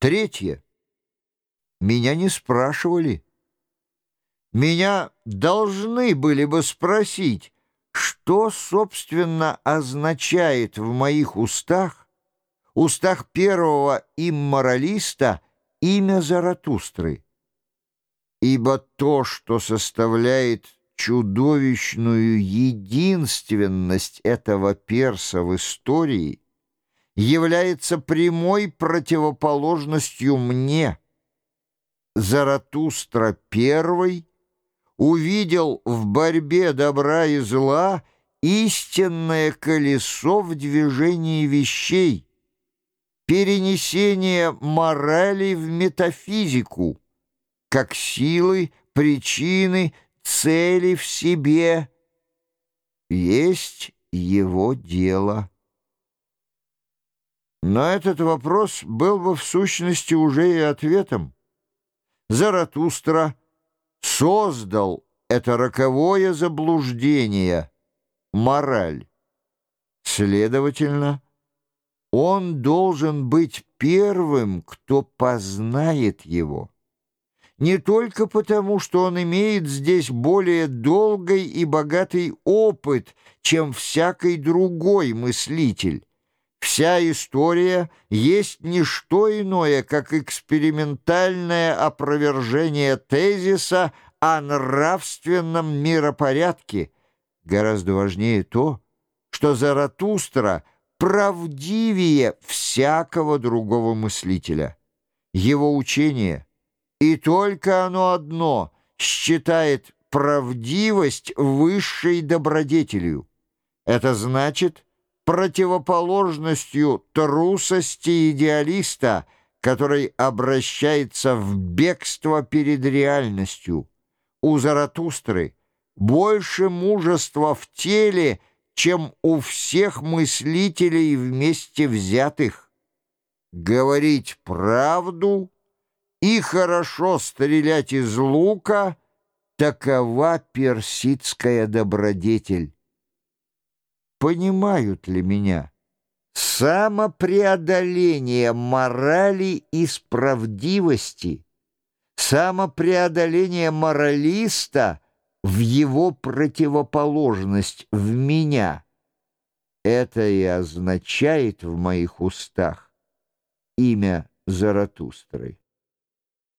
Третье. Меня не спрашивали. Меня должны были бы спросить, что, собственно, означает в моих устах, устах первого имморалиста, имя Заратустры. Ибо то, что составляет чудовищную единственность этого перса в истории, является прямой противоположностью мне. Заратустра первый увидел в борьбе добра и зла истинное колесо в движении вещей, перенесение морали в метафизику, как силы, причины, цели в себе есть его дело. Но этот вопрос был бы в сущности уже и ответом. Заратустра создал это роковое заблуждение, мораль. Следовательно, он должен быть первым, кто познает его. Не только потому, что он имеет здесь более долгий и богатый опыт, чем всякий другой мыслитель, Вся история есть не что иное, как экспериментальное опровержение тезиса о нравственном миропорядке. Гораздо важнее то, что Заратустра правдивее всякого другого мыслителя. Его учение, и только оно одно, считает правдивость высшей добродетелью. Это значит – противоположностью трусости идеалиста, который обращается в бегство перед реальностью. У Заратустры больше мужества в теле, чем у всех мыслителей вместе взятых. Говорить правду и хорошо стрелять из лука — такова персидская добродетель понимают ли меня. Самопреодоление морали и справедливости, самопреодоление моралиста в его противоположность в меня. Это и означает в моих устах имя Заратустры.